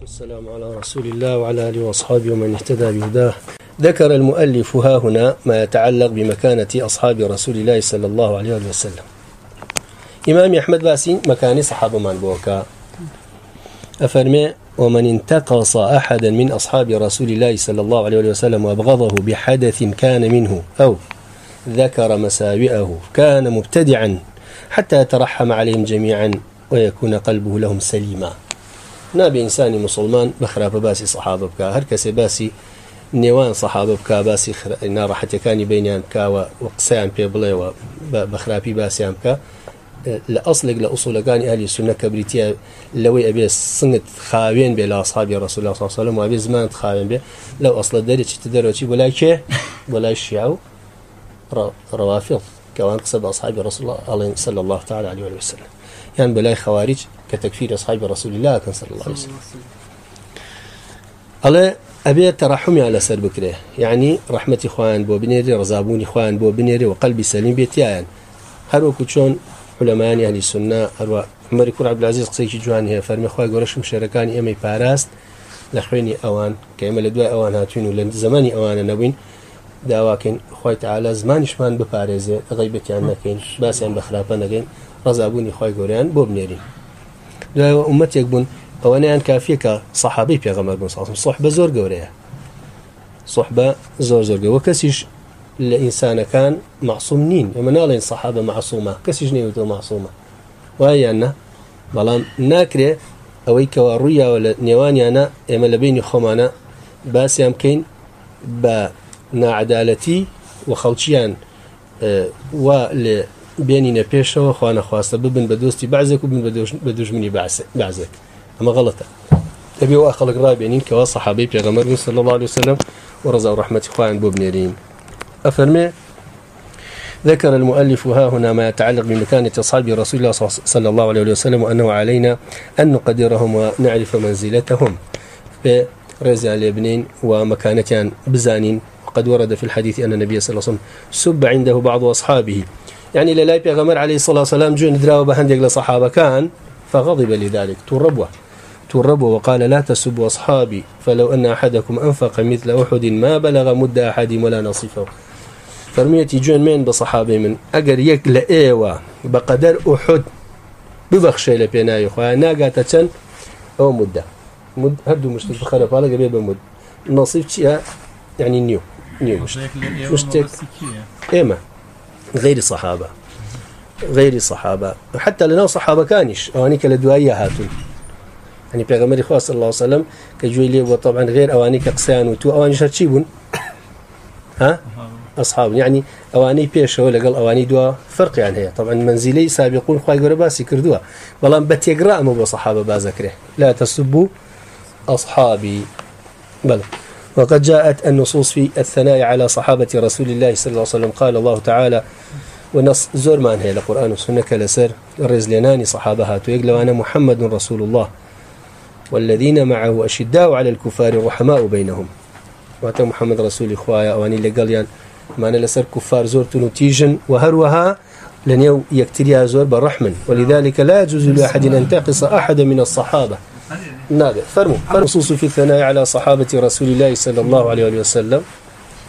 والسلام على رسول الله وعلى آله وأصحابه ومن اهتدى بهداه. ذكر المؤلف ها هنا ما يتعلق بمكانة أصحاب رسول الله صلى الله عليه وسلم. إمام أحمد باسين مكان صحابه من بوكا. أفرمي ومن انتقص أحدا من أصحاب رسول الله صلى الله عليه وسلم وأبغضه بحدث كان منه أو ذكر مساوئه كان مبتدعا حتى يترحم عليهم جميعا ويكون قلبه لهم سليما. نابي إنساني مسلمان بخراب باسي صحابة بكا هر كسي باسي نيوان صحابة بكا باسي نار حتى كان بينيان بكا وقسيان بيبلي وبخرابي باسي بكا لأصلق لأصول كان أهل السنة كبريتيا لوي أبي سنة خاوين بلا أصحاب رسول الله صلى الله عليه وسلم وأبي زمان خاوين بي لو أصل الدرجة تدرج ولا كي ولا الشيعو روافض كوان قصب أصحاب رسول الله صلى الله تعالى عليه وسلم يعني بلا خوارج كتكفير أصحاب رسول الله صلى الله عليه وسلم الله أبي ترحمي على سر بكره يعني یعنی رحمة إخوان بو بنيري رزابون إخوان بو بنيري وقلبي سليم بيتيان هرو كتشون علماء أهل السنة هرو عمر كور عبد العزيز قصيكي جوان هي فرمي خواه قرش مشاركاني أمي باراست لخويني أوان كيما لدواء أوان هاتوين ولن زماني أوان نبوين داواكن خوي تعالى زمانش من بباريزه غيبتي عنكين باسين بخرافة نكين رزابوني خوي قريان بو بنيرين دو امت يكبون اواني ان كافيك صحابي پیغمبر بن صلى صحبه زور قوريه صحبه زور زور وكسيش الانسان كان معصومين ومن قال صحابه معصومه كسيش نيوتو معصومه وهي ان بلان ناكري اويك ورويا ولا نيواني انا اما لبيني خمانا باس يمكن با نعدالتي وخلشيان اه و خەڵکییان و بيني نبيشه وانا خواسته ببن بدوستي بعزك وبن بدوجمني بعزك اما غلطه ابي واخلق رابعين كوا صحابي پیغمبر صلى الله عليه وسلم ورضا ورحمه اخوان بوبنيرين افرمي ذكر المؤلف ها هنا ما يتعلق بمكانة أصحاب رسول الله صلى الله عليه وسلم وأنه علينا أن نقدرهم ونعرف منزلتهم. في رزع الابنين ومكانتان بزانين وقد ورد في الحديث أن النبي صلى الله عليه وسلم سب عنده بعض أصحابه. يعني للا پیغمبر عليه الصلاه والسلام جون دراو بهندق لصحابه كان، فغضب لذلك. تربوا تربوا وقال لا تسبوا اصحابي فلو ان احدكم انفق مثل احد ما بلغ مد احد ولا نصفه فرميتي جون من بصحابي من اجر يك لايوا بقدر احد ببخشي لبينا يا اخويا ناقاتن او مده مد هدو مشتك بخرف على قبيل بمد. نصيف يعني نيو. نيو مشتك مشتك ايما غير صحابة. غير صحابة. حتى لنا صحابة كانش أوانيك لدوائية هاتون. يعني بيغمر إخوة صلى الله عليه وسلم كجوي لي وطبعا غير أوانيك قسيان وتو. أواني شرشيبون ها؟ أصحاب يعني أواني بيشة ولا قال أواني دوا فرق يعني هي. طبعا منزلي سابقون خواهي قرى باسي كردوا بلان بتيقراء مو بصحابة بازكره لا تسبوا أصحابي. بل وقد جاءت النصوص في الثناء على صحابة رسول الله صلى الله عليه وسلم. قال الله تعالى ونص زور ما انهي القرآن والسنة كالسر الرزلناني صحابها تيقل وانا محمد رسول الله. والذين معه أشداء على الكفار الرحماء بينهم. واتا محمد رسول إخوايا واني اللي قال يعني ما أنا لسر كفار زورت نتيجا وهروها لن يكتريها زور بالرحمن ولذلك لا يجوز لأحد أن تقص أحد من الصحابة. نابع فرموا فرصوص في الثناء على صحابة رسول الله صلى الله عليه وسلم.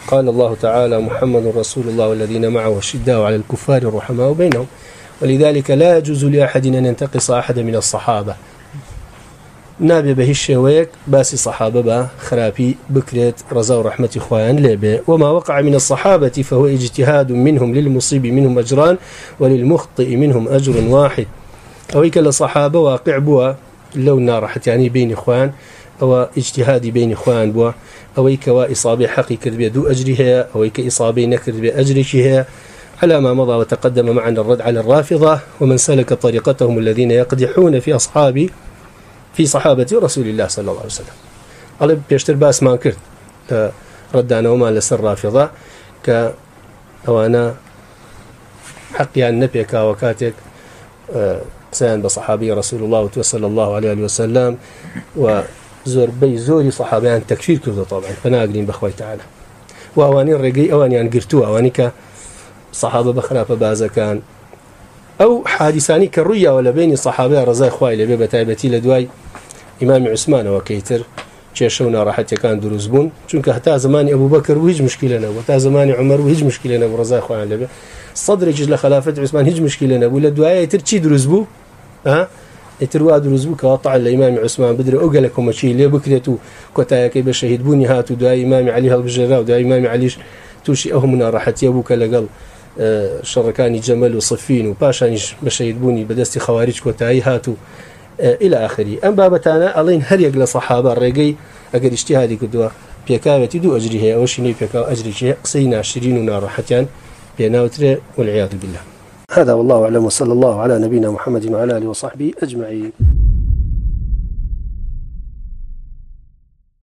قال الله تعالى محمد رسول الله والذين معه الشداء على الكفار الرحماء بينهم. ولذلك لا يجوز لأحد أن ينتقص أحد من الصحابة. نابع به الشويك، باسي صحابة با، خرابي بكرة رزا ورحمة إخوان لبه وما وقع من الصحابة فهو اجتهاد منهم للمصيب، منهم أجران، وللمخطئ منهم أجر واحد. أويك لصحابة واقع بوا لو نار حتى يعني بين إخوان، أو اجتهادي بين إخوان بوا، أو كوا إصابة حقيقة بيدو أجرها أو كإصابة نكر بأجرها على ما مضى وتقدم معنا الرد على الرافضة، ومن سلك طريقتهم الذين يقدحون في أصحاب في صحابة رسول الله صلى الله عليه وسلم. قال بيشتر باس ما كرت ردنا وما لسر رافضة. ك أوانا حق يعني نبيك وكاتك سان بصحابي رسول الله صلى الله عليه وسلم وزور بي زوري صحابيان تكفير كذا طبعا فناقلين بخوي تعالى وأواني الرقي أواني أن قرتوا أواني كصحابة بخرافة بازا كان أو حادثاني كالرؤيا ولا بين صحابة رزاي خواي لبي بتايبتي لدواي امام عثمان وكيتر كيشونا راحت كان دروز بون چونك حتى زمان ابو بكر وهج مشكله نبو حتى زمان عمر وهج مشكله نبو رضا اخوان عليه صدر جل خلافه عثمان هج مشكله نبو لا دعاء يتر چي دروز بو ها يتروا دروز بو كواطع الامام عثمان بدر اوغلكم شي لي بكرتو كتا كي بشهيد بوني هاتو دعاء امام علي البجراء ودعاء امام علي توشي اهمنا راحت يبوك لقل شركاني جمل وصفين وباشانيش بشهيد بوني بدستي خوارج كتا هاتو الى اخره ام بابتانا الين هر يقل صحابه الرقي اگر اجتهادي كدوا بيكاوتي دو اجري هي او شنو بيكاو اجري شيء قصينا شيرين ونار حتان بيناوتر والعياذ بالله هذا والله أعلم وصلى الله على نبينا محمد وعلى آله وصحبه أجمعين.